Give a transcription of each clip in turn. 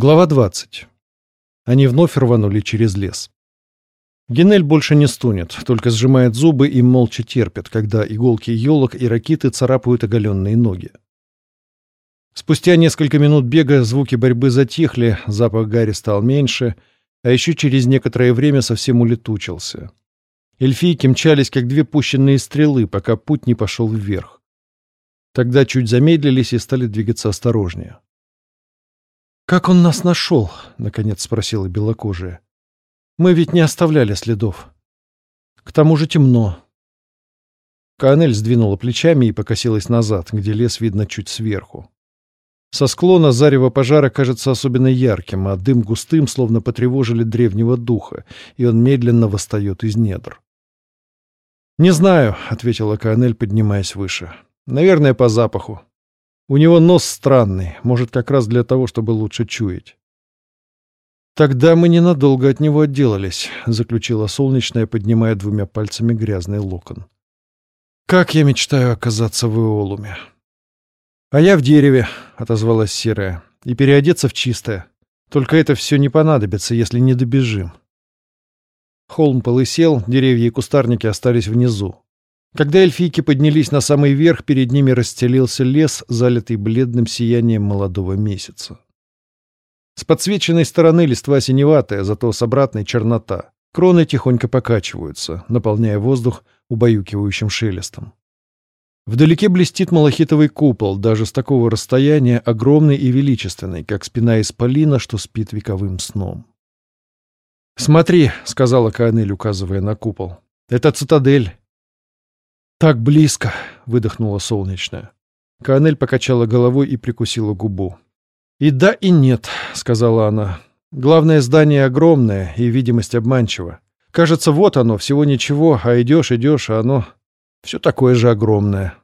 Глава 20. Они вновь рванули через лес. Генель больше не стунет, только сжимает зубы и молча терпит, когда иголки елок и ракиты царапают оголенные ноги. Спустя несколько минут бега звуки борьбы затихли, запах гари стал меньше, а еще через некоторое время совсем улетучился. Эльфийки мчались, как две пущенные стрелы, пока путь не пошел вверх. Тогда чуть замедлились и стали двигаться осторожнее. «Как он нас нашел?» — наконец спросила белокожая. «Мы ведь не оставляли следов. К тому же темно». Канель сдвинула плечами и покосилась назад, где лес видно чуть сверху. Со склона зарево пожара кажется особенно ярким, а дым густым, словно потревожили древнего духа, и он медленно восстает из недр. «Не знаю», — ответила Канель, поднимаясь выше. «Наверное, по запаху. У него нос странный, может, как раз для того, чтобы лучше чуять. «Тогда мы ненадолго от него отделались», — заключила солнечная, поднимая двумя пальцами грязный локон. «Как я мечтаю оказаться в Иолуме!» «А я в дереве», — отозвалась серая, — «и переодеться в чистое. Только это все не понадобится, если не добежим». Холм полысел, деревья и кустарники остались внизу. Когда эльфийки поднялись на самый верх, перед ними расстелился лес, залитый бледным сиянием молодого месяца. С подсвеченной стороны листва синеватая, зато с обратной чернота. Кроны тихонько покачиваются, наполняя воздух убаюкивающим шелестом. Вдалеке блестит малахитовый купол, даже с такого расстояния огромный и величественный, как спина исполина, что спит вековым сном. «Смотри», — сказала Каанель, указывая на купол, — «это цитадель. «Так близко!» — выдохнула солнечная. Канель покачала головой и прикусила губу. «И да, и нет», — сказала она. «Главное здание огромное, и видимость обманчива. Кажется, вот оно, всего ничего, а идешь, идешь, а оно все такое же огромное».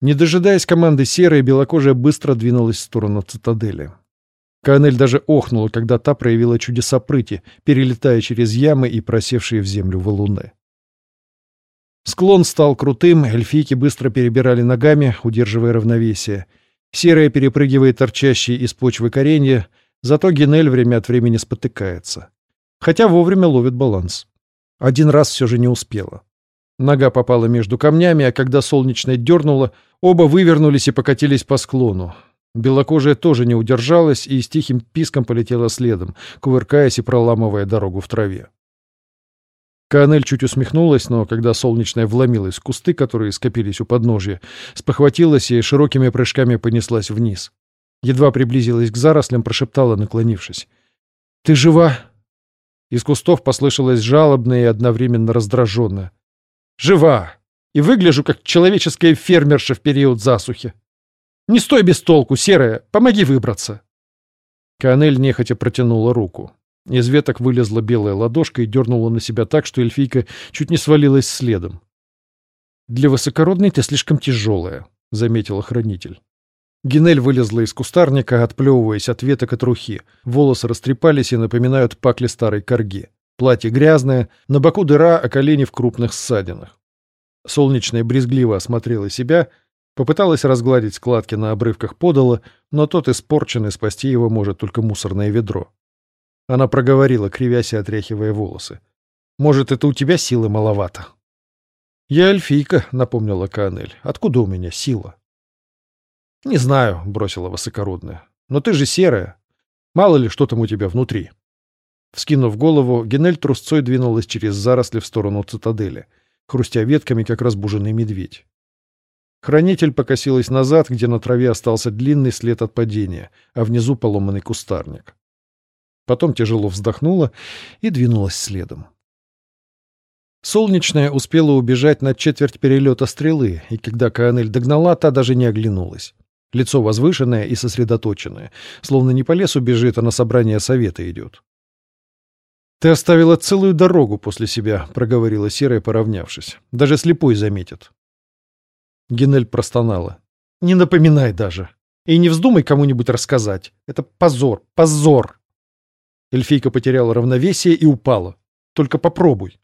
Не дожидаясь команды серой, белокожая быстро двинулась в сторону цитадели. Канель даже охнула, когда та проявила чудеса прыти, перелетая через ямы и просевшие в землю валуны. Склон стал крутым, эльфийки быстро перебирали ногами, удерживая равновесие. Серая перепрыгивает торчащие из почвы коренья, зато Генель время от времени спотыкается. Хотя вовремя ловит баланс. Один раз все же не успела. Нога попала между камнями, а когда солнечная дернула, оба вывернулись и покатились по склону. Белокожая тоже не удержалась и с тихим писком полетела следом, кувыркаясь и проламывая дорогу в траве. Канель чуть усмехнулась, но когда солнечная вломилась в кусты, которые скопились у подножья, спохватилась и широкими прыжками понеслась вниз. Едва приблизилась к зарослям, прошептала, наклонившись. «Ты жива?» Из кустов послышалось жалобное и одновременно раздраженное. «Жива! И выгляжу, как человеческая фермерша в период засухи. Не стой без толку, серая, помоги выбраться!» Канель нехотя протянула руку. Из веток вылезла белая ладошка и дернула на себя так, что эльфийка чуть не свалилась следом. «Для высокородной ты слишком тяжелая», — заметила хранитель. Генель вылезла из кустарника, отплевываясь от веток и трухи. Волосы растрепались и напоминают пакли старой корги. Платье грязное, на боку дыра, а колени в крупных ссадинах. Солнечная брезгливо осмотрела себя, попыталась разгладить складки на обрывках подола, но тот испорчен, и спасти его может только мусорное ведро. Она проговорила, кривясь и отряхивая волосы. «Может, это у тебя силы маловато?» «Я эльфийка», — напомнила Канель. «Откуда у меня сила?» «Не знаю», — бросила высокородная. «Но ты же серая. Мало ли, что там у тебя внутри». Вскинув голову, Генель трусцой двинулась через заросли в сторону цитадели, хрустя ветками, как разбуженный медведь. Хранитель покосилась назад, где на траве остался длинный след от падения, а внизу поломанный кустарник. Потом тяжело вздохнула и двинулась следом. Солнечная успела убежать на четверть перелета стрелы, и когда Каанель догнала, та даже не оглянулась. Лицо возвышенное и сосредоточенное, словно не по лесу бежит, а на собрание совета идет. «Ты оставила целую дорогу после себя», — проговорила Серая, поравнявшись. «Даже слепой заметит». Генель простонала. «Не напоминай даже. И не вздумай кому-нибудь рассказать. Это позор, позор!» Эльфийка потеряла равновесие и упала. Только попробуй.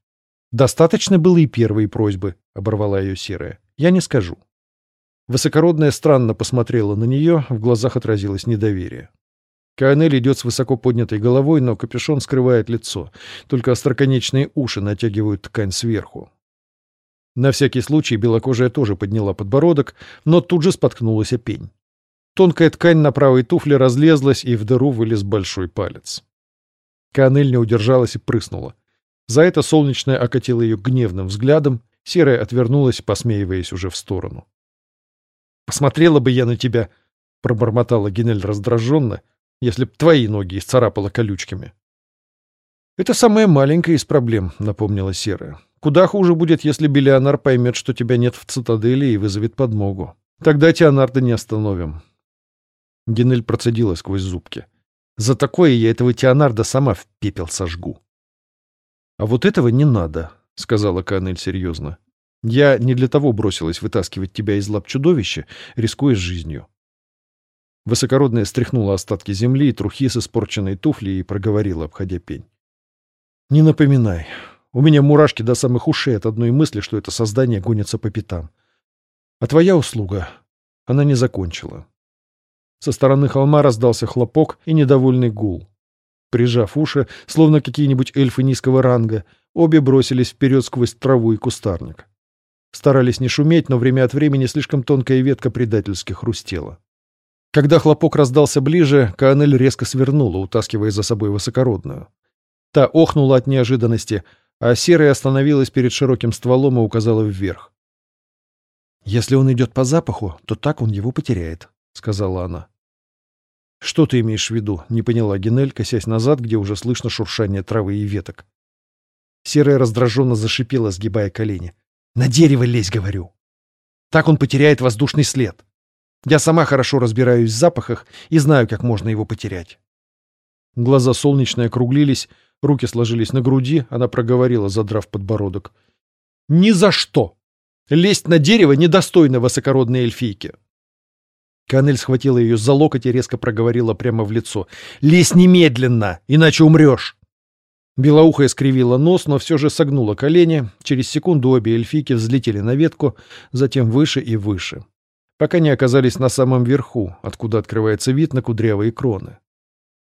Достаточно было и первой просьбы, оборвала ее серая. Я не скажу. Высокородная странно посмотрела на нее, в глазах отразилось недоверие. Каанель идет с высоко поднятой головой, но капюшон скрывает лицо. Только остроконечные уши натягивают ткань сверху. На всякий случай белокожая тоже подняла подбородок, но тут же споткнулась о пень. Тонкая ткань на правой туфле разлезлась, и в дыру вылез большой палец. Каанель не удержалась и прыснула. За это солнечная окатила ее гневным взглядом, серая отвернулась, посмеиваясь уже в сторону. «Посмотрела бы я на тебя!» — пробормотала Генель раздраженно, если б твои ноги исцарапала колючками. «Это самая маленькая из проблем», — напомнила Серая. «Куда хуже будет, если Белионар поймет, что тебя нет в цитадели и вызовет подмогу. Тогда Теонарда не остановим». Генель процедила сквозь зубки. «За такое я этого Теонарда сама в пепел сожгу». «А вот этого не надо», — сказала Канель серьезно. «Я не для того бросилась вытаскивать тебя из лап чудовища, рискуя жизнью. Высокородная стряхнула остатки земли и трухи с испорченной туфли и проговорила, обходя пень. «Не напоминай. У меня мурашки до самых ушей от одной мысли, что это создание гонится по пятам. А твоя услуга, она не закончила». Со стороны холма раздался хлопок и недовольный гул. Прижав уши, словно какие-нибудь эльфы низкого ранга, обе бросились вперед сквозь траву и кустарник. Старались не шуметь, но время от времени слишком тонкая ветка предательски хрустела. Когда хлопок раздался ближе, Каанель резко свернула, утаскивая за собой высокородную. Та охнула от неожиданности, а серая остановилась перед широким стволом и указала вверх. «Если он идет по запаху, то так он его потеряет», — сказала она. «Что ты имеешь в виду?» — не поняла Генель, косясь назад, где уже слышно шуршание травы и веток. Серая раздраженно зашипела, сгибая колени. «На дерево лезь, говорю! Так он потеряет воздушный след!» Я сама хорошо разбираюсь в запахах и знаю, как можно его потерять. Глаза солнечные округлились, руки сложились на груди, она проговорила, задрав подбородок. «Ни за что! Лезть на дерево недостойно высокородной эльфийки!» Канель схватила ее за локоть и резко проговорила прямо в лицо. «Лезь немедленно, иначе умрешь!» Белоухая скривила нос, но все же согнула колени. Через секунду обе эльфийки взлетели на ветку, затем выше и выше пока не оказались на самом верху, откуда открывается вид на кудрявые кроны.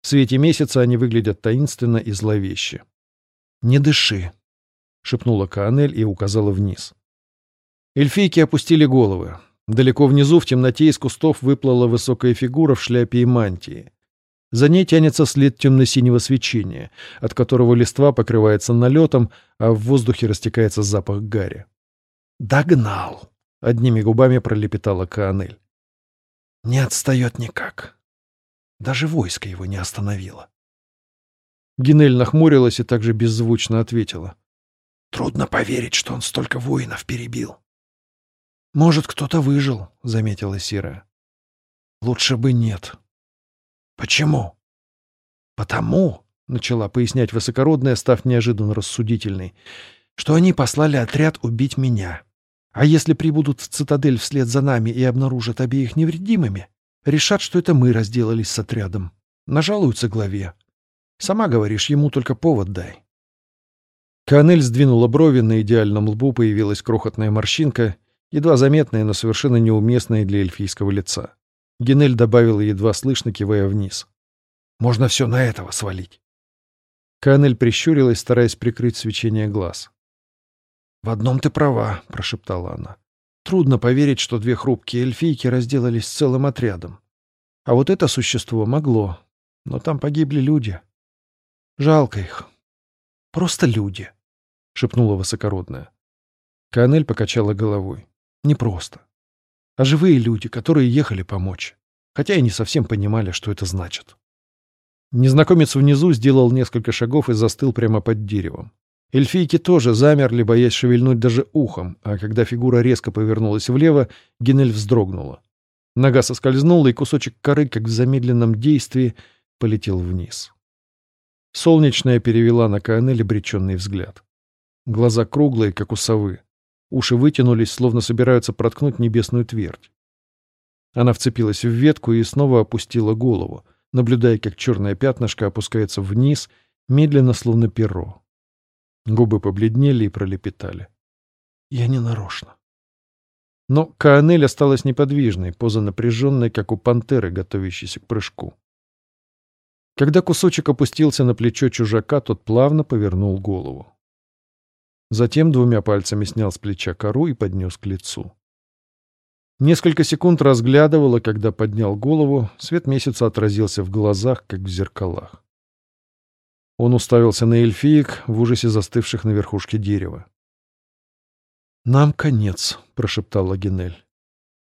В свете месяца они выглядят таинственно и зловеще. «Не дыши», — шепнула Каанель и указала вниз. Эльфийки опустили головы. Далеко внизу, в темноте из кустов, выплыла высокая фигура в шляпе и мантии. За ней тянется след темно-синего свечения, от которого листва покрывается налетом, а в воздухе растекается запах гари. «Догнал!» — одними губами пролепетала Каанель. «Не отстает никак. Даже войско его не остановило». Гинель нахмурилась и также беззвучно ответила. «Трудно поверить, что он столько воинов перебил». «Может, кто-то выжил», — заметила Сира. «Лучше бы нет». «Почему?» «Потому», — начала пояснять высокородная, став неожиданно рассудительной, «что они послали отряд убить меня. А если прибудут в цитадель вслед за нами и обнаружат обеих невредимыми, решат, что это мы разделались с отрядом. Нажалуются главе. Сама говоришь, ему только повод дай. Канель сдвинула брови, на идеальном лбу появилась крохотная морщинка, едва заметная, но совершенно неуместная для эльфийского лица. Генель добавила, едва слышно, кивая вниз. «Можно все на этого свалить». Канель прищурилась, стараясь прикрыть свечение глаз. «В одном ты права», — прошептала она. «Трудно поверить, что две хрупкие эльфийки разделались с целым отрядом. А вот это существо могло. Но там погибли люди. Жалко их. Просто люди», — шепнула высокородная. Канель покачала головой. «Не просто. А живые люди, которые ехали помочь. Хотя и не совсем понимали, что это значит». Незнакомец внизу сделал несколько шагов и застыл прямо под деревом. Эльфийки тоже замерли, боясь шевельнуть даже ухом, а когда фигура резко повернулась влево, Генель вздрогнула. Нога соскользнула, и кусочек коры, как в замедленном действии, полетел вниз. Солнечная перевела на Каанель обреченный взгляд. Глаза круглые, как у совы. Уши вытянулись, словно собираются проткнуть небесную твердь. Она вцепилась в ветку и снова опустила голову, наблюдая, как черное пятнышко опускается вниз, медленно, словно перо. Губы побледнели и пролепетали. Я не нарочно. Но Каанель осталась неподвижной, поза напряженной, как у пантеры, готовящейся к прыжку. Когда кусочек опустился на плечо чужака, тот плавно повернул голову. Затем двумя пальцами снял с плеча кору и поднес к лицу. Несколько секунд разглядывала, когда поднял голову, свет месяца отразился в глазах, как в зеркалах. Он уставился на эльфиек, в ужасе застывших на верхушке дерева. «Нам конец», — прошептала Генель.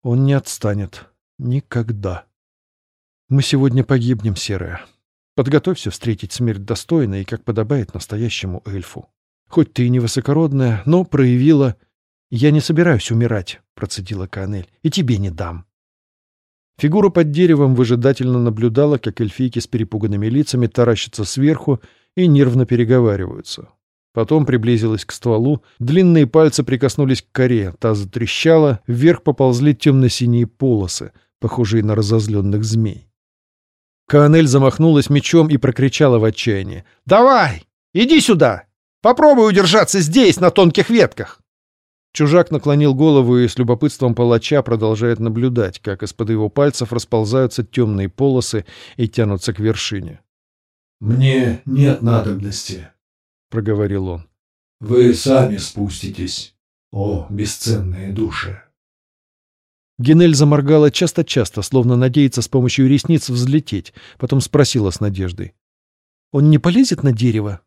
«Он не отстанет. Никогда. Мы сегодня погибнем, Серая. Подготовься встретить смерть достойно и как подобает настоящему эльфу. Хоть ты и не высокородная, но проявила... Я не собираюсь умирать, процедила Канель, и тебе не дам. Фигура под деревом выжидательно наблюдала, как эльфийки с перепуганными лицами таращатся сверху и нервно переговариваются. Потом приблизилась к стволу, длинные пальцы прикоснулись к коре, та затрещала, вверх поползли темно-синие полосы, похожие на разозленных змей. Каанель замахнулась мечом и прокричала в отчаянии. «Давай! Иди сюда! Попробуй удержаться здесь, на тонких ветках!» Чужак наклонил голову и с любопытством палача продолжает наблюдать, как из-под его пальцев расползаются темные полосы и тянутся к вершине. «Мне нет надобности», — проговорил он. «Вы сами спуститесь, о бесценные души». Генель заморгала часто-часто, словно надеется с помощью ресниц взлететь, потом спросила с надеждой. «Он не полезет на дерево?»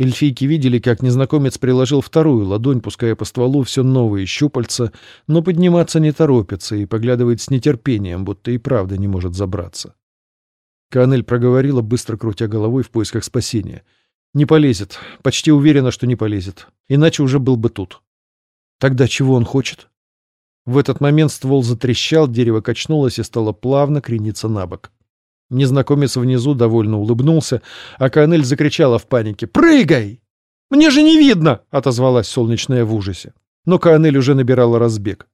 Эльфийки видели, как незнакомец приложил вторую ладонь, пуская по стволу все новые щупальца, но подниматься не торопится и поглядывает с нетерпением, будто и правда не может забраться. Канель проговорила, быстро крутя головой в поисках спасения. «Не полезет. Почти уверена, что не полезет. Иначе уже был бы тут». «Тогда чего он хочет?» В этот момент ствол затрещал, дерево качнулось и стало плавно крениться на бок. Незнакомец внизу довольно улыбнулся, а Канель закричала в панике «Прыгай!» «Мне же не видно!» — отозвалась солнечная в ужасе. Но Канель уже набирала разбег.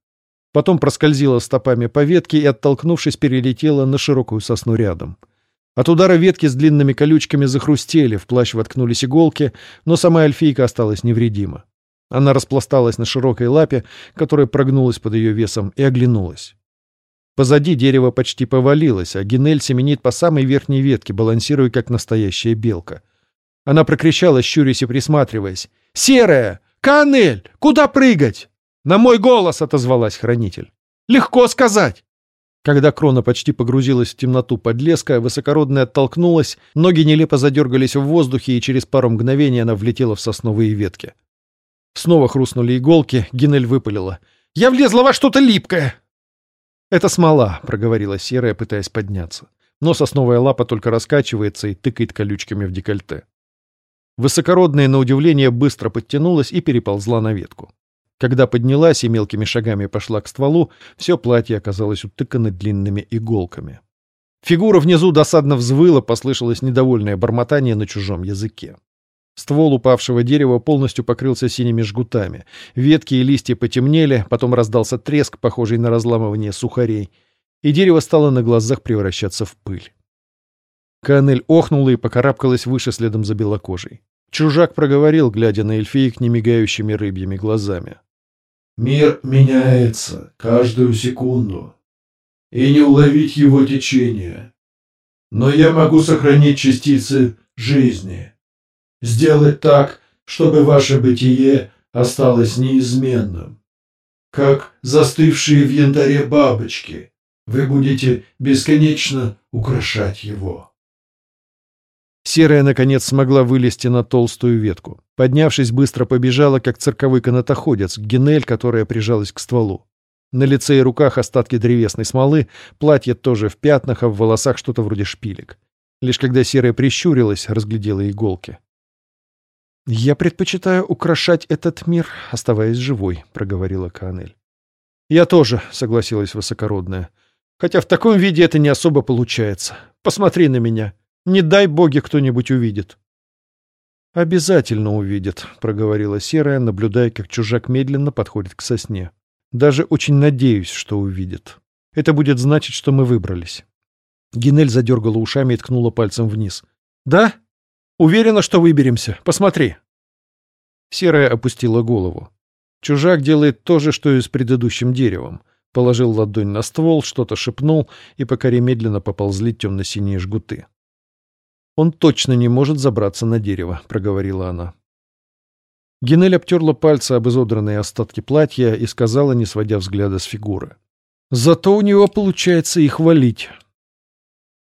Потом проскользила стопами по ветке и, оттолкнувшись, перелетела на широкую сосну рядом. От удара ветки с длинными колючками захрустели, в плащ воткнулись иголки, но сама эльфийка осталась невредима. Она распласталась на широкой лапе, которая прогнулась под ее весом, и оглянулась. Позади дерево почти повалилось, а Генель семенит по самой верхней ветке, балансируя, как настоящая белка. Она прокричала, щурясь и присматриваясь. «Серая! Канель! Куда прыгать?» «На мой голос!» — отозвалась хранитель. «Легко сказать!» Когда крона почти погрузилась в темноту подлеска, высокородная оттолкнулась, ноги нелепо задергались в воздухе, и через пару мгновений она влетела в сосновые ветки. Снова хрустнули иголки, Генель выпалила. «Я влезла во что-то липкое!» «Это смола», — проговорила серая, пытаясь подняться. Но сосновая лапа только раскачивается и тыкает колючками в декольте. Высокородная, на удивление, быстро подтянулась и переползла на ветку. Когда поднялась и мелкими шагами пошла к стволу, все платье оказалось утыкано длинными иголками. Фигура внизу досадно взвыла, послышалось недовольное бормотание на чужом языке. Ствол упавшего дерева полностью покрылся синими жгутами. Ветки и листья потемнели, потом раздался треск, похожий на разламывание сухарей, и дерево стало на глазах превращаться в пыль. Канель охнула и покарабкалась выше следом за белокожей. Чужак проговорил, глядя на эльфиек немигающими рыбьими глазами. «Мир меняется каждую секунду, и не уловить его течение. Но я могу сохранить частицы жизни» сделать так, чтобы ваше бытие осталось неизменным. Как застывшие в янтаре бабочки, вы будете бесконечно украшать его. Серая, наконец, смогла вылезти на толстую ветку. Поднявшись, быстро побежала, как цирковой канатоходец, Генель, которая прижалась к стволу. На лице и руках остатки древесной смолы, платье тоже в пятнах, а в волосах что-то вроде шпилек. Лишь когда серая прищурилась, разглядела иголки. «Я предпочитаю украшать этот мир, оставаясь живой», — проговорила Канель. «Я тоже», — согласилась высокородная. «Хотя в таком виде это не особо получается. Посмотри на меня. Не дай боги кто-нибудь увидит». «Обязательно увидит», — проговорила Серая, наблюдая, как чужак медленно подходит к сосне. «Даже очень надеюсь, что увидит. Это будет значить, что мы выбрались». Генель задергала ушами и ткнула пальцем вниз. «Да?» Уверена, что выберемся. Посмотри. Серая опустила голову. Чужак делает то же, что и с предыдущим деревом. Положил ладонь на ствол, что-то шепнул, и по коре медленно поползли темно-синие жгуты. Он точно не может забраться на дерево, проговорила она. Генель обтерла пальцы об изодранные остатки платья и сказала, не сводя взгляда с фигуры. «Зато у него получается их валить».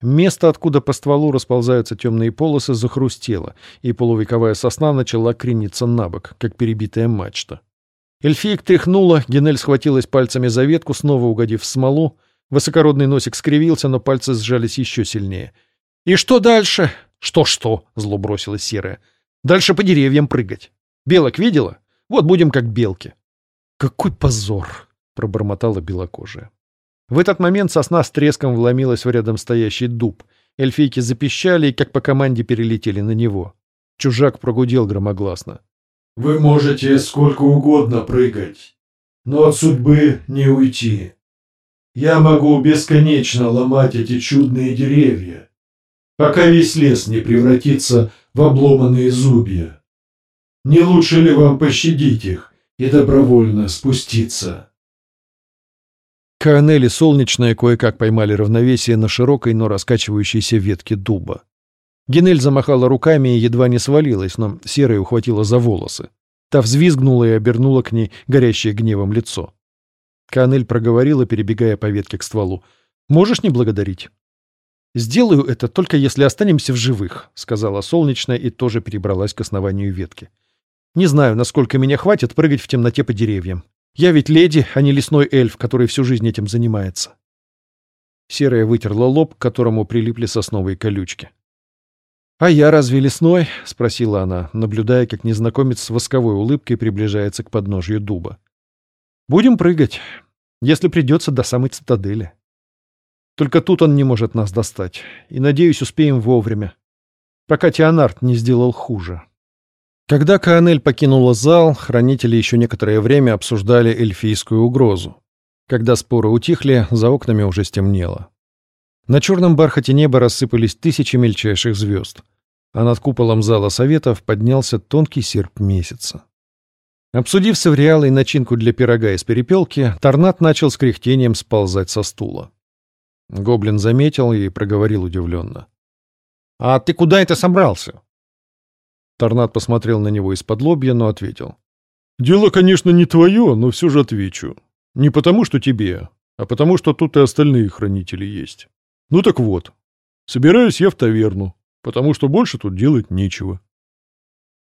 Место, откуда по стволу расползаются темные полосы, захрустело, и полувековая сосна начала крениться на бок, как перебитая мачта. Эльфиек тряхнула, Генель схватилась пальцами за ветку, снова угодив в смолу. Высокородный носик скривился, но пальцы сжались еще сильнее. «И что дальше?» «Что-что?» — зло бросилась серая. «Дальше по деревьям прыгать. Белок видела? Вот будем как белки». «Какой позор!» — пробормотала белокожая. В этот момент сосна с треском вломилась в рядом стоящий дуб. Эльфийки запищали и, как по команде, перелетели на него. Чужак прогудел громогласно. «Вы можете сколько угодно прыгать, но от судьбы не уйти. Я могу бесконечно ломать эти чудные деревья, пока весь лес не превратится в обломанные зубья. Не лучше ли вам пощадить их и добровольно спуститься?» Каанель и Солнечная кое-как поймали равновесие на широкой, но раскачивающейся ветке дуба. Генель замахала руками и едва не свалилась, но Серая ухватила за волосы. Та взвизгнула и обернула к ней горящее гневом лицо. Каанель проговорила, перебегая по ветке к стволу. «Можешь не благодарить?» «Сделаю это только если останемся в живых», — сказала Солнечная и тоже перебралась к основанию ветки. «Не знаю, насколько меня хватит прыгать в темноте по деревьям. Я ведь леди, а не лесной эльф, который всю жизнь этим занимается. Серая вытерла лоб, к которому прилипли сосновые колючки. «А я разве лесной?» — спросила она, наблюдая, как незнакомец с восковой улыбкой приближается к подножью дуба. «Будем прыгать, если придется до самой цитадели. Только тут он не может нас достать, и, надеюсь, успеем вовремя, пока Теонард не сделал хуже». Когда Каанель покинула зал, хранители еще некоторое время обсуждали эльфийскую угрозу. Когда споры утихли, за окнами уже стемнело. На черном бархате неба рассыпались тысячи мельчайших звезд, а над куполом зала советов поднялся тонкий серп месяца. Обсудив с Эвриалой начинку для пирога из перепелки, Торнат начал с кряхтением сползать со стула. Гоблин заметил и проговорил удивленно. — А ты куда это собрался? Торнат посмотрел на него из-под лобья, но ответил. «Дело, конечно, не твое, но все же отвечу. Не потому, что тебе, а потому, что тут и остальные хранители есть. Ну так вот, собираюсь я в таверну, потому что больше тут делать нечего».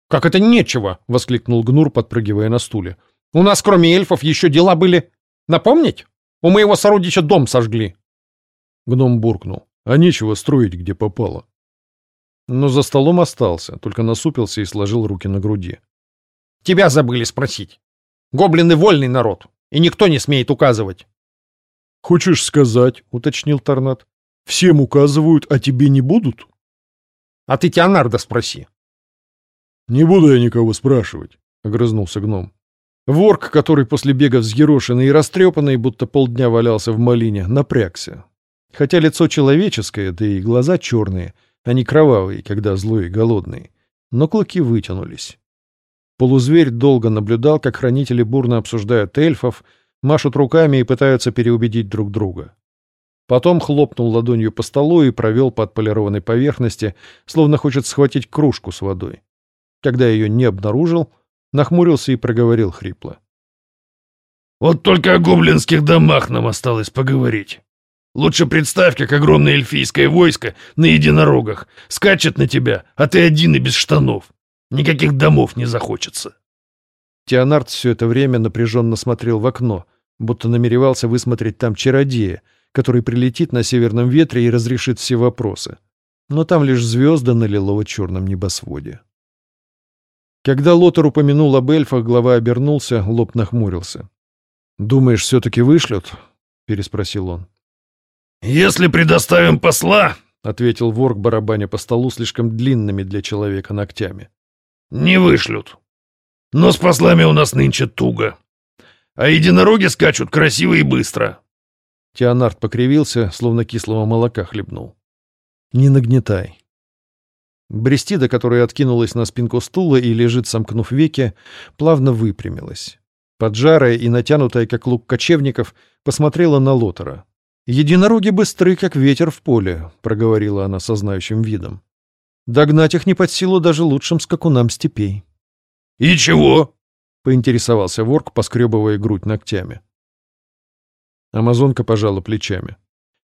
«Как это нечего?» — воскликнул Гнур, подпрыгивая на стуле. «У нас, кроме эльфов, еще дела были. Напомнить? У моего сородича дом сожгли». Гном буркнул. «А нечего строить, где попало» но за столом остался, только насупился и сложил руки на груди. «Тебя забыли спросить. Гоблины — вольный народ, и никто не смеет указывать». «Хочешь сказать, — уточнил Торнат, — всем указывают, а тебе не будут?» «А ты Теонарда спроси». «Не буду я никого спрашивать», — огрызнулся гном. Ворк, который после бега взъерошенный и растрепанный, будто полдня валялся в малине, напрягся. Хотя лицо человеческое, да и глаза черные — они кровавые, когда злой и голодный. Но клыки вытянулись. Полузверь долго наблюдал, как хранители бурно обсуждают эльфов, машут руками и пытаются переубедить друг друга. Потом хлопнул ладонью по столу и провел по отполированной поверхности, словно хочет схватить кружку с водой. Когда ее не обнаружил, нахмурился и проговорил хрипло. «Вот только о гоблинских домах нам осталось поговорить. Лучше представь, как огромное эльфийское войско на единорогах скачет на тебя, а ты один и без штанов. Никаких домов не захочется. Теонард все это время напряженно смотрел в окно, будто намеревался высмотреть там чародея, который прилетит на северном ветре и разрешит все вопросы. Но там лишь звезды на лилово-черном небосводе. Когда Лотер упомянул об эльфах, глава обернулся, лоб нахмурился. «Думаешь, все-таки вышлют?» — переспросил он. «Если предоставим посла», — ответил ворк, барабаня по столу слишком длинными для человека ногтями. «Не вышлют. Но с послами у нас нынче туго. А единороги скачут красиво и быстро». Теонард покривился, словно кислого молока хлебнул. «Не нагнетай». Брестида, которая откинулась на спинку стула и лежит, сомкнув веки, плавно выпрямилась. Поджарая и натянутая, как лук кочевников, посмотрела на Лотера. «Единороги быстры, как ветер в поле», — проговорила она со знающим видом. Догнать их не под силу даже лучшим скакунам степей. «И чего?» — поинтересовался ворк, поскребывая грудь ногтями. Амазонка пожала плечами.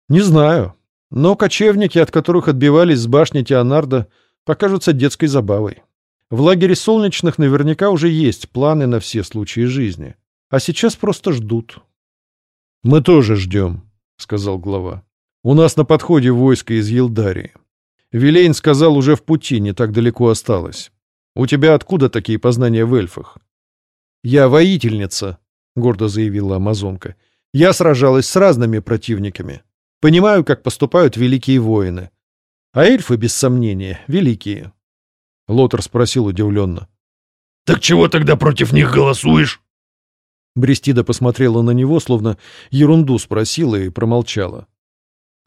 «Не знаю, но кочевники, от которых отбивались с башни Теонарда, покажутся детской забавой. В лагере солнечных наверняка уже есть планы на все случаи жизни, а сейчас просто ждут». «Мы тоже ждем», — сказал глава. «У нас на подходе войско из Елдарии. Вилейн сказал, уже в пути, не так далеко осталось. У тебя откуда такие познания в эльфах?» «Я воительница», — гордо заявила амазонка. «Я сражалась с разными противниками. Понимаю, как поступают великие воины. А эльфы, без сомнения, великие». Лотер спросил удивленно. «Так чего тогда против них голосуешь?» Брестида посмотрела на него, словно ерунду спросила и промолчала.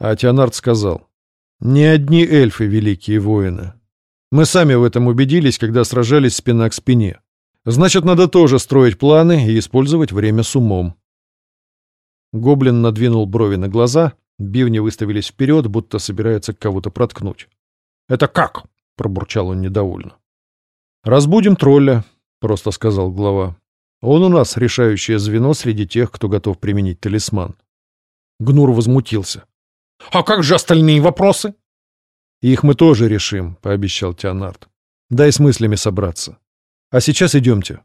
А Теонард сказал. «Не одни эльфы великие воины. Мы сами в этом убедились, когда сражались спина к спине. Значит, надо тоже строить планы и использовать время с умом. Гоблин надвинул брови на глаза, бивни выставились вперед, будто собирается кого-то проткнуть. «Это как?» — пробурчал он недовольно. «Разбудим тролля», — просто сказал глава. «Он у нас решающее звено среди тех, кто готов применить талисман». Гнур возмутился. «А как же остальные вопросы?» «Их мы тоже решим», — пообещал Теонард. «Дай с мыслями собраться». А сейчас идемте.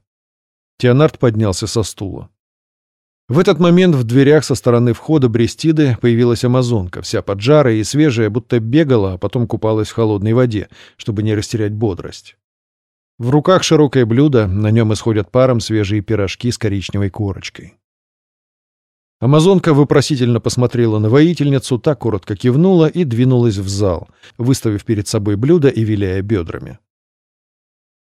Теонард поднялся со стула. В этот момент в дверях со стороны входа Брестиды появилась амазонка, вся поджарая и свежая, будто бегала, а потом купалась в холодной воде, чтобы не растерять бодрость. В руках широкое блюдо, на нем исходят паром свежие пирожки с коричневой корочкой. Амазонка вопросительно посмотрела на воительницу, так коротко кивнула и двинулась в зал, выставив перед собой блюдо и виляя бедрами.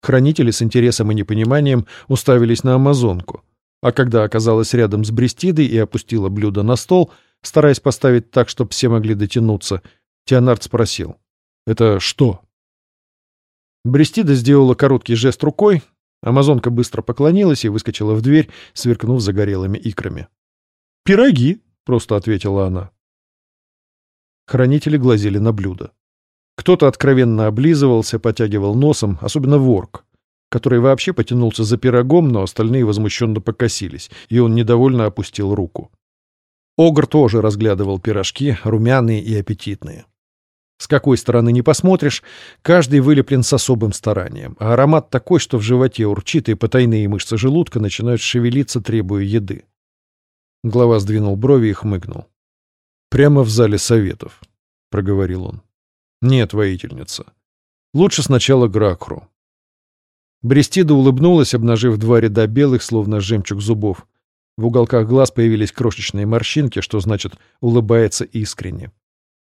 Хранители с интересом и непониманием уставились на амазонку, а когда оказалась рядом с Брестидой и опустила блюдо на стол, стараясь поставить так, чтобы все могли дотянуться, Теонард спросил. «Это что?» Брестида сделала короткий жест рукой, амазонка быстро поклонилась и выскочила в дверь, сверкнув загорелыми икрами. «Пироги», — просто ответила она. Хранители глазели на блюдо. Кто-то откровенно облизывался, потягивал носом, особенно ворк, который вообще потянулся за пирогом, но остальные возмущенно покосились, и он недовольно опустил руку. Огр тоже разглядывал пирожки, румяные и аппетитные. С какой стороны не посмотришь, каждый вылеплен с особым старанием, а аромат такой, что в животе урчит, и потайные мышцы желудка начинают шевелиться, требуя еды. Глава сдвинул брови и хмыкнул. «Прямо в зале советов», — проговорил он. «Нет, воительница. Лучше сначала Гракру». Брестида улыбнулась, обнажив два ряда белых, словно жемчуг зубов. В уголках глаз появились крошечные морщинки, что значит «улыбается искренне».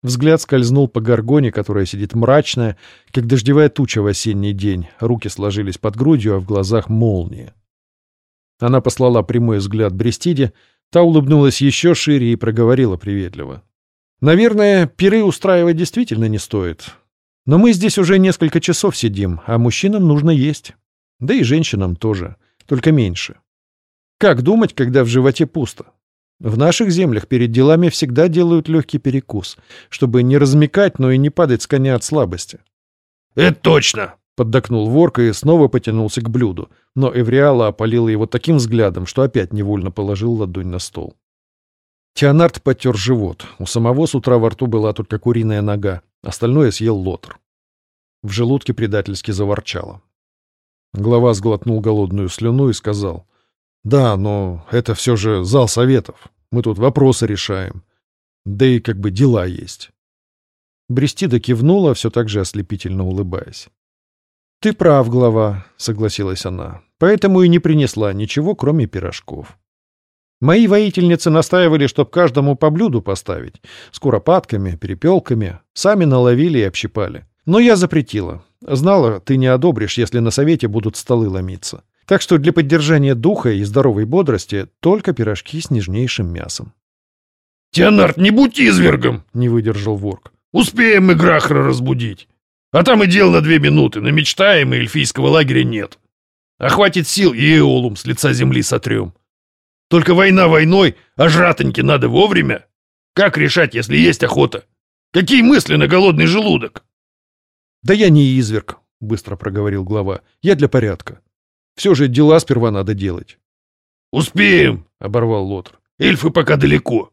Взгляд скользнул по горгоне, которая сидит мрачная, как дождевая туча в осенний день. Руки сложились под грудью, а в глазах молния. Она послала прямой взгляд Брестиде, та улыбнулась еще шире и проговорила приветливо. Наверное, пиры устраивать действительно не стоит. Но мы здесь уже несколько часов сидим, а мужчинам нужно есть. Да и женщинам тоже, только меньше. Как думать, когда в животе пусто? В наших землях перед делами всегда делают легкий перекус, чтобы не размекать, но и не падать с коня от слабости. «Это точно!» — поддакнул ворка и снова потянулся к блюду, но Эвриала опалила его таким взглядом, что опять невольно положил ладонь на стол. Теонард потер живот. У самого с утра во рту была только куриная нога. Остальное съел лотр. В желудке предательски заворчало. Глава сглотнул голодную слюну и сказал. «Да, но это все же зал советов. Мы тут вопросы решаем. Да и как бы дела есть». Брестида кивнула, все так же ослепительно улыбаясь. «Ты прав, глава», — согласилась она. «Поэтому и не принесла ничего, кроме пирожков». Мои воительницы настаивали, чтоб каждому по блюду поставить. С куропатками, перепелками. Сами наловили и общипали. Но я запретила. Знала, ты не одобришь, если на совете будут столы ломиться. Так что для поддержания духа и здоровой бодрости только пирожки с нежнейшим мясом. «Теонард, не будь извергом!» — не выдержал ворк. «Успеем мы Грахра разбудить. А там и дел на две минуты, но мечтаем, и эльфийского лагеря нет. А хватит сил, и Эолум с лица земли сотрем. Только война войной, а жратоньки надо вовремя. Как решать, если есть охота? Какие мысли на голодный желудок? Да я не изверг, быстро проговорил глава. Я для порядка. Все же дела сперва надо делать. Успеем, оборвал Лотр. Эльфы пока далеко.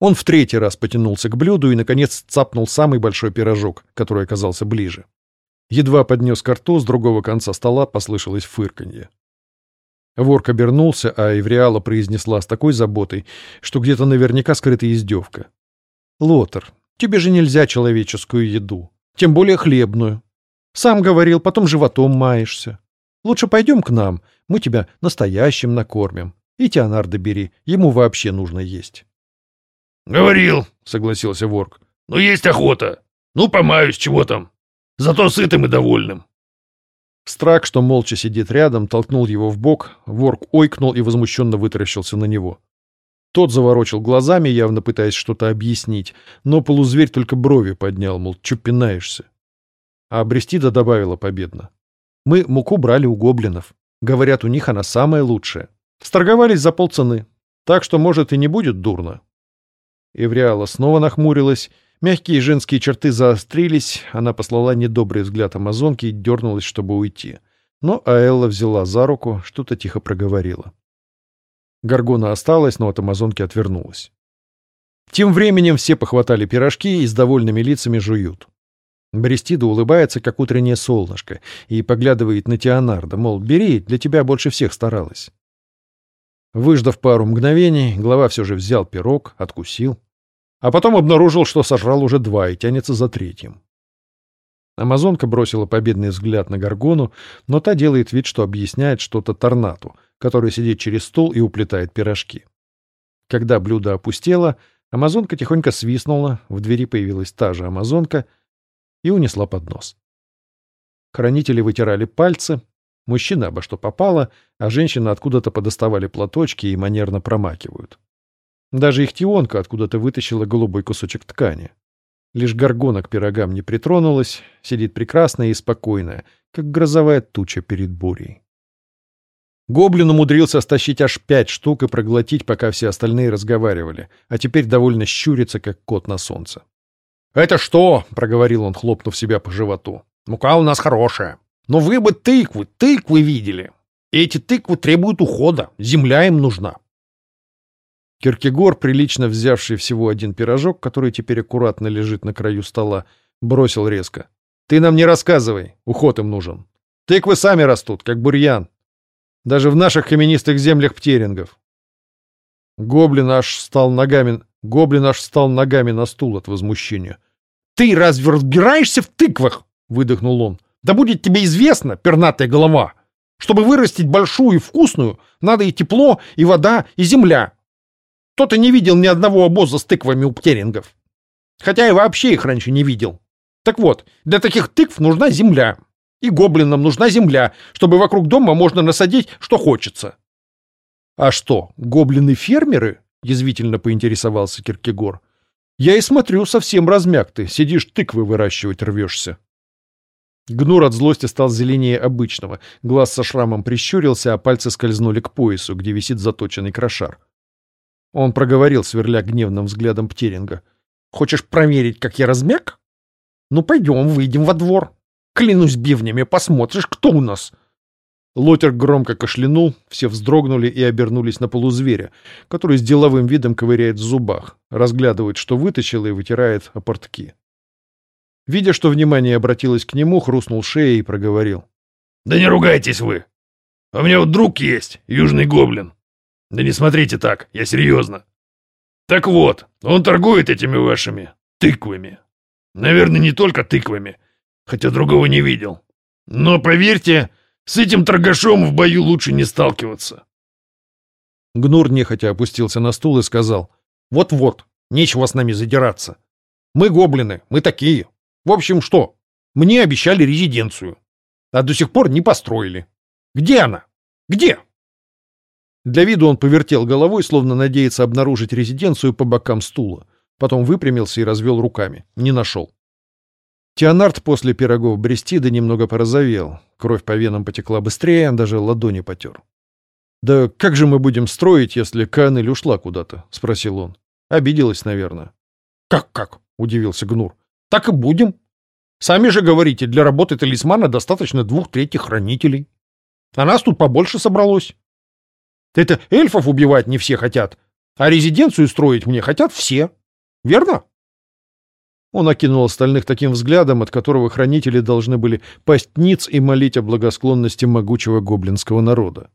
Он в третий раз потянулся к блюду и, наконец, цапнул самый большой пирожок, который оказался ближе. Едва поднес ко рту, с другого конца стола послышалось фырканье. Ворк обернулся, а Эвриала произнесла с такой заботой, что где-то наверняка скрыта издевка. «Лотер, тебе же нельзя человеческую еду, тем более хлебную. Сам говорил, потом животом маешься. Лучше пойдем к нам, мы тебя настоящим накормим. И Теонардо бери, ему вообще нужно есть». «Говорил», — согласился Ворк. «Но есть охота. Ну, помаюсь, чего там. Зато сытым и довольным». Страк, что молча сидит рядом, толкнул его в бок, ворк ойкнул и возмущенно вытаращился на него. Тот заворочил глазами, явно пытаясь что-то объяснить, но полузверь только брови поднял, мол, чё пинаешься. А Брестида добавила победно. Мы муку брали у гоблинов. Говорят, у них она самая лучшая. Сторговались за полцены. Так что, может, и не будет дурно. Эвриала снова нахмурилась Мягкие женские черты заострились, она послала недобрый взгляд амазонке и дернулась, чтобы уйти. Но Аэлла взяла за руку, что-то тихо проговорила. Гаргона осталась, но от амазонки отвернулась. Тем временем все похватали пирожки и с довольными лицами жуют. Брестида улыбается, как утреннее солнышко, и поглядывает на Теонарда, мол, бери, для тебя больше всех старалась. Выждав пару мгновений, глава все же взял пирог, откусил, а потом обнаружил, что сожрал уже два и тянется за третьим. Амазонка бросила победный взгляд на Гаргону, но та делает вид, что объясняет что-то Торнату, который сидит через стол и уплетает пирожки. Когда блюдо опустело, Амазонка тихонько свистнула, в двери появилась та же Амазонка и унесла поднос. Хранители вытирали пальцы, мужчины обо что попало, а женщины откуда-то подоставали платочки и манерно промакивают. Даже ихтионка откуда-то вытащила голубой кусочек ткани. Лишь горгона к пирогам не притронулась, сидит прекрасная и спокойная, как грозовая туча перед бурей. Гоблин умудрился стащить аж пять штук и проглотить, пока все остальные разговаривали, а теперь довольно щурится, как кот на солнце. «Это что?» — проговорил он, хлопнув себя по животу. «Мука у нас хорошая. Но вы бы тыквы, тыквы видели. Эти тыквы требуют ухода, земля им нужна. Киркегор, прилично взявший всего один пирожок, который теперь аккуратно лежит на краю стола, бросил резко. «Ты нам не рассказывай, уход им нужен. Тыквы сами растут, как бурьян. Даже в наших каменистых землях птерингов». Гоблин аж встал ногами, гоблин аж встал ногами на стул от возмущения. «Ты разве разбираешься в тыквах?» — выдохнул он. «Да будет тебе известно, пернатая голова, чтобы вырастить большую и вкусную, надо и тепло, и вода, и земля. Кто-то не видел ни одного обоза с тыквами у птерингов. Хотя и вообще их раньше не видел. Так вот, для таких тыкв нужна земля. И гоблинам нужна земля, чтобы вокруг дома можно насадить, что хочется. — А что, гоблины-фермеры? — язвительно поинтересовался Киркегор. — Я и смотрю, совсем размяк ты, сидишь тыквы выращивать рвешься. Гнур от злости стал зеленее обычного, глаз со шрамом прищурился, а пальцы скользнули к поясу, где висит заточенный крошар. Он проговорил, сверля гневным взглядом Птеринга. «Хочешь проверить, как я размяк? Ну, пойдем, выйдем во двор. Клянусь бивнями, посмотришь, кто у нас». Лотер громко кашлянул, все вздрогнули и обернулись на полузверя, который с деловым видом ковыряет в зубах, разглядывает, что вытащил, и вытирает о портки. Видя, что внимание обратилось к нему, хрустнул шеей и проговорил. «Да не ругайтесь вы! У меня вот друг есть, южный гоблин. Да не смотрите так, я серьезно. Так вот, он торгует этими вашими тыквами. Наверное, не только тыквами, хотя другого не видел. Но поверьте, с этим торгашом в бою лучше не сталкиваться. Гнур нехотя опустился на стул и сказал. Вот-вот, нечего с нами задираться. Мы гоблины, мы такие. В общем, что? Мне обещали резиденцию. А до сих пор не построили. Где она? Где? Для виду он повертел головой, словно надеется обнаружить резиденцию по бокам стула. Потом выпрямился и развел руками. Не нашел. Теонард после пирогов Брестида немного порозовел. Кровь по венам потекла быстрее, он даже ладони потер. «Да как же мы будем строить, если Канель ушла куда-то?» — спросил он. Обиделась, наверное. «Как-как?» — удивился Гнур. «Так и будем. Сами же говорите, для работы талисмана достаточно двух третьих хранителей. А нас тут побольше собралось. Это эльфов убивать не все хотят, а резиденцию строить мне хотят все. Верно? Он окинул остальных таким взглядом, от которого хранители должны были пасть ниц и молить о благосклонности могучего гоблинского народа.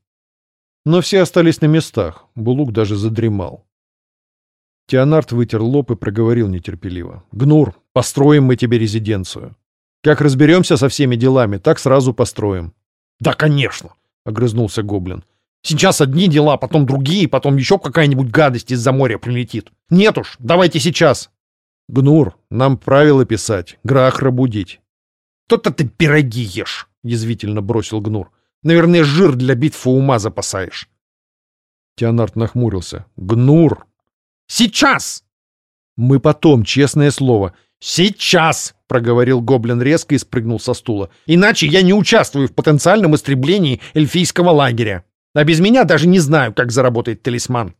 Но все остались на местах, Булук даже задремал. Теонард вытер лоб и проговорил нетерпеливо. «Гнур, построим мы тебе резиденцию. Как разберемся со всеми делами, так сразу построим». «Да, конечно!» — огрызнулся гоблин. «Сейчас одни дела, потом другие, потом еще какая-нибудь гадость из-за моря прилетит. Нет уж, давайте сейчас!» «Гнур, нам правила писать, Грахра будить». «То-то ты пироги ешь!» — язвительно бросил Гнур. «Наверное, жир для битвы ума запасаешь». Теонард нахмурился. «Гнур!» «Сейчас!» «Мы потом, честное слово». «Сейчас!» — проговорил гоблин резко и спрыгнул со стула. «Иначе я не участвую в потенциальном истреблении эльфийского лагеря. А без меня даже не знаю, как заработает талисман».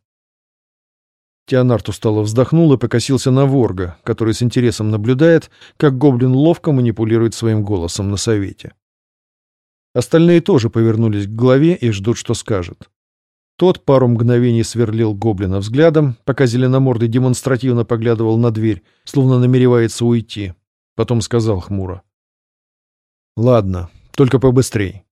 Теонард устало вздохнул и покосился на Ворга, который с интересом наблюдает, как гоблин ловко манипулирует своим голосом на совете. Остальные тоже повернулись к главе и ждут, что скажет. Тот пару мгновений сверлил гоблина взглядом, пока зеленомордый демонстративно поглядывал на дверь, словно намеревается уйти. Потом сказал хмуро. «Ладно, только побыстрей.